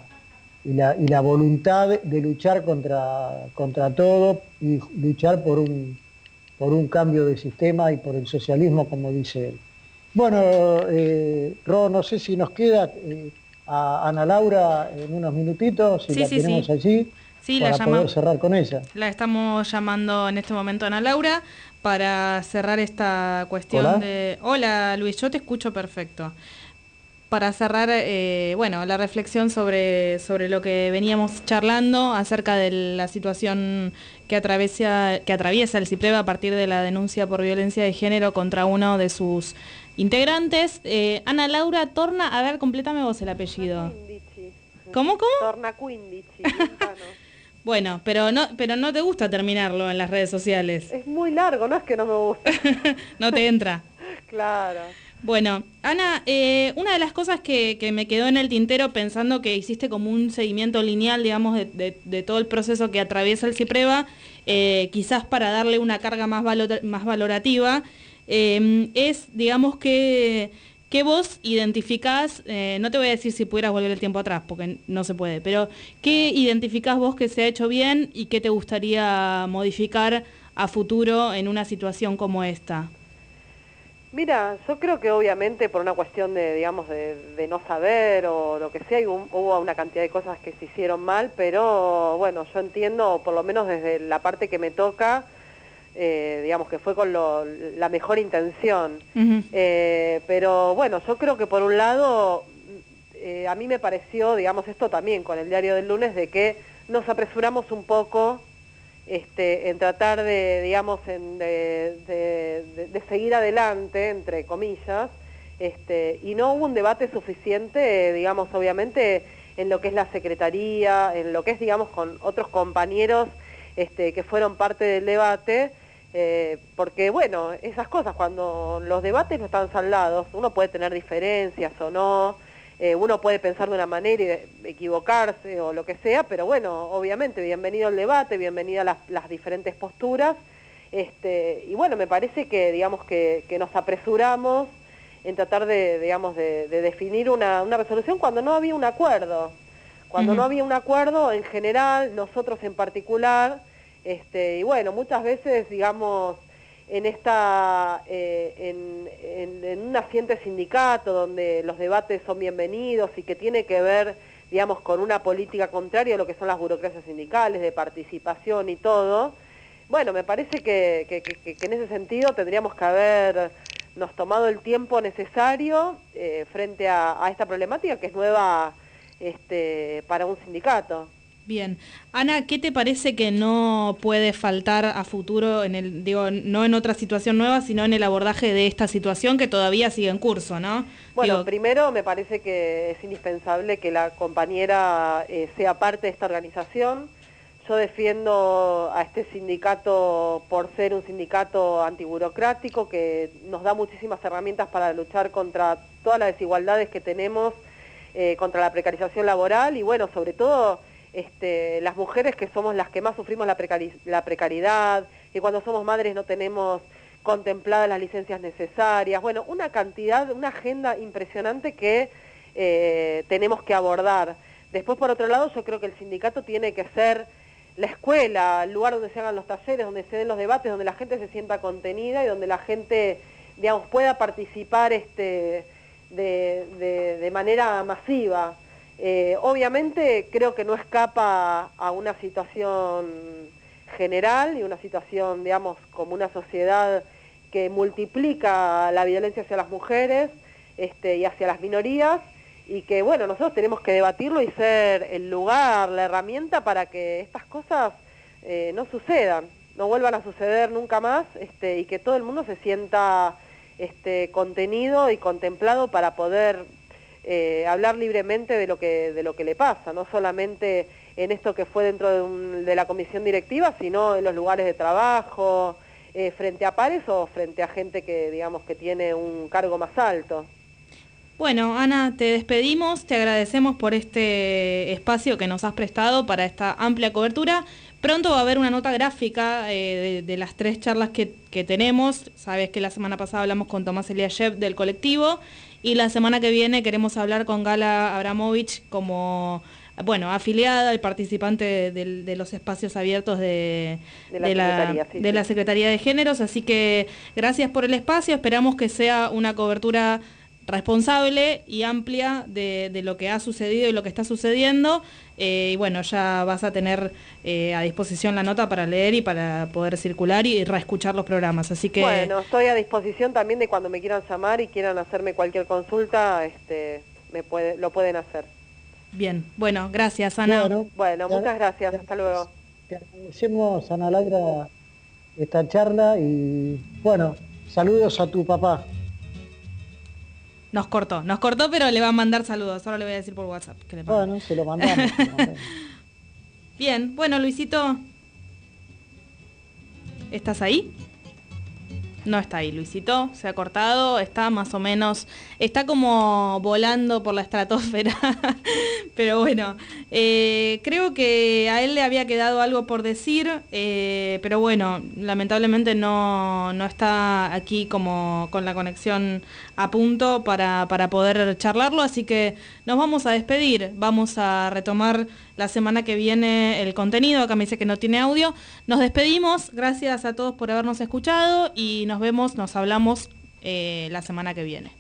y la, voluntad de luchar contra, contra todo y luchar por un, por un cambio de sistema y por el socialismo, como dice él. Bueno, eh, Ro, no sé si nos queda eh, a Ana Laura en unos minutitos, si la tenemos allí, para poder cerrar con ella. La estamos llamando en este momento a Ana Laura para cerrar esta cuestión de... Hola Luis, yo te escucho perfecto. Para cerrar, eh, bueno, la reflexión sobre, sobre lo que veníamos charlando acerca de la situación que atraviesa, que atraviesa el CIPREVA a partir de la denuncia por violencia de género contra uno de sus integrantes. Eh, Ana Laura Torna, a ver, completame vos el apellido. ¿Cómo, cómo? Torna Quindici. Bueno, pero no, pero no te gusta terminarlo en las redes sociales. Es muy largo, no es que no me gusta. no te entra. claro. Bueno, Ana, eh, una de las cosas que, me quedó en el tintero pensando que hiciste como un seguimiento lineal, digamos, de, todo el proceso que atraviesa el CIPREVA, eh, quizás para darle una carga más, más valorativa, eh, es, digamos, que ¿Qué vos identificás, eh, no te voy a decir si pudieras volver el tiempo atrás, porque no se puede, pero qué identificás vos que se ha hecho bien y qué te gustaría modificar a futuro en una situación como esta? Mira, yo creo que obviamente por una cuestión de, digamos, de, no saber o lo que sea, hubo una cantidad de cosas que se hicieron mal, pero bueno, yo entiendo, por lo menos desde la parte que me toca, eh, digamos que fue con la mejor intención. Eh, pero bueno, yo creo que por un lado, eh, a mí me pareció, digamos esto también con el diario del lunes, de que nos apresuramos un poco este, en tratar de, digamos, de, seguir adelante, entre comillas, este, y no hubo un debate suficiente, digamos, obviamente, en lo que es la secretaría, en lo que es, digamos, con otros compañeros este, que fueron parte del debate, eh, porque bueno, esas cosas, cuando los debates no están saldados, uno puede tener diferencias o no, eh, uno puede pensar de una manera y equivocarse o lo que sea, pero bueno, obviamente, bienvenido al debate, bienvenida las, las diferentes posturas, este, y bueno, me parece que, digamos, que, nos apresuramos en tratar de, digamos, de, definir una, resolución cuando no había un acuerdo. Cuando no había un acuerdo, en general, nosotros en particular, este, y bueno, muchas veces, digamos, en, esta, eh, en, un naciente sindicato donde los debates son bienvenidos y que tiene que ver, digamos, con una política contraria a lo que son las burocracias sindicales, de participación y todo, bueno, me parece que, en ese sentido tendríamos que habernos tomado el tiempo necesario eh, frente a, a, esta problemática que es nueva este, para un sindicato. Bien. Ana, ¿qué te parece que no puede faltar a futuro, en el, digo, no en otra situación nueva, sino en el abordaje de esta situación que todavía sigue en curso, ¿no? Bueno, primero me parece que es indispensable que la compañera eh, sea parte de esta organización. Yo defiendo a este sindicato por ser un sindicato antiburocrático que nos da muchísimas herramientas para luchar contra todas las desigualdades que tenemos, eh, contra la precarización laboral y bueno, sobre todo este, las mujeres que somos las que más sufrimos la, precariedad, que cuando somos madres no tenemos contempladas las licencias necesarias, bueno, una cantidad, una agenda impresionante que eh, tenemos que abordar. Después, por otro lado, yo creo que el sindicato tiene que ser la escuela, el lugar donde se hagan los talleres, donde se den los debates, donde la gente se sienta contenida y donde la gente, digamos, pueda participar este, de, manera masiva. Eh, obviamente creo que no escapa a una situación general y una situación, digamos, como una sociedad que multiplica la violencia hacia las mujeres este, y hacia las minorías y que bueno, nosotros tenemos que debatirlo y ser el lugar, la herramienta para que estas cosas eh, no sucedan, no vuelvan a suceder nunca más este, y que todo el mundo se sienta este, contenido y contemplado para poder eh, hablar libremente de lo, que, de lo que le pasa, no solamente en esto que fue dentro de, de la comisión directiva, sino en los lugares de trabajo, eh, frente a pares o frente a gente que digamos que tiene un cargo más alto. Bueno, Ana, te despedimos, te agradecemos por este espacio que nos has prestado para esta amplia cobertura. Pronto va a haber una nota gráfica eh, de, las tres charlas que, tenemos. Sabes que la semana pasada hablamos con Tomás Eliashev del colectivo y la semana que viene queremos hablar con Gala Abramovich como bueno, afiliada y participante de, los espacios abiertos de, de la Secretaría de Géneros. Así que gracias por el espacio, esperamos que sea una cobertura responsable y amplia de, lo que ha sucedido y lo que está sucediendo. Eh, y bueno, ya vas a tener eh, a disposición la nota para leer y para poder circular y reescuchar los programas. Así que bueno, estoy a disposición también de cuando me quieran llamar y quieran hacerme cualquier consulta, este, me puede, lo pueden hacer. Bien, bueno, gracias Ana. Bueno, muchas gracias, hasta luego. Te agradecemos Ana Lagra esta charla y bueno, saludos a tu papá. Nos cortó, nos cortó, pero le va a mandar saludos. Ahora le voy a decir por WhatsApp. Que le bueno, se lo mandamos. Bien, bueno, Luisito. ¿Estás ahí? No está ahí, Luisito, se ha cortado, está más o menos, está como volando por la estratosfera, pero bueno, eh, creo que a él le había quedado algo por decir, eh, pero bueno, lamentablemente no, no, está aquí como con la conexión a punto para, para poder charlarlo, así que nos vamos a despedir, vamos a retomar la semana que viene el contenido. Acá me dice que no tiene audio. Nos despedimos. Gracias a todos por habernos escuchado y nos vemos, nos hablamos eh, la semana que viene.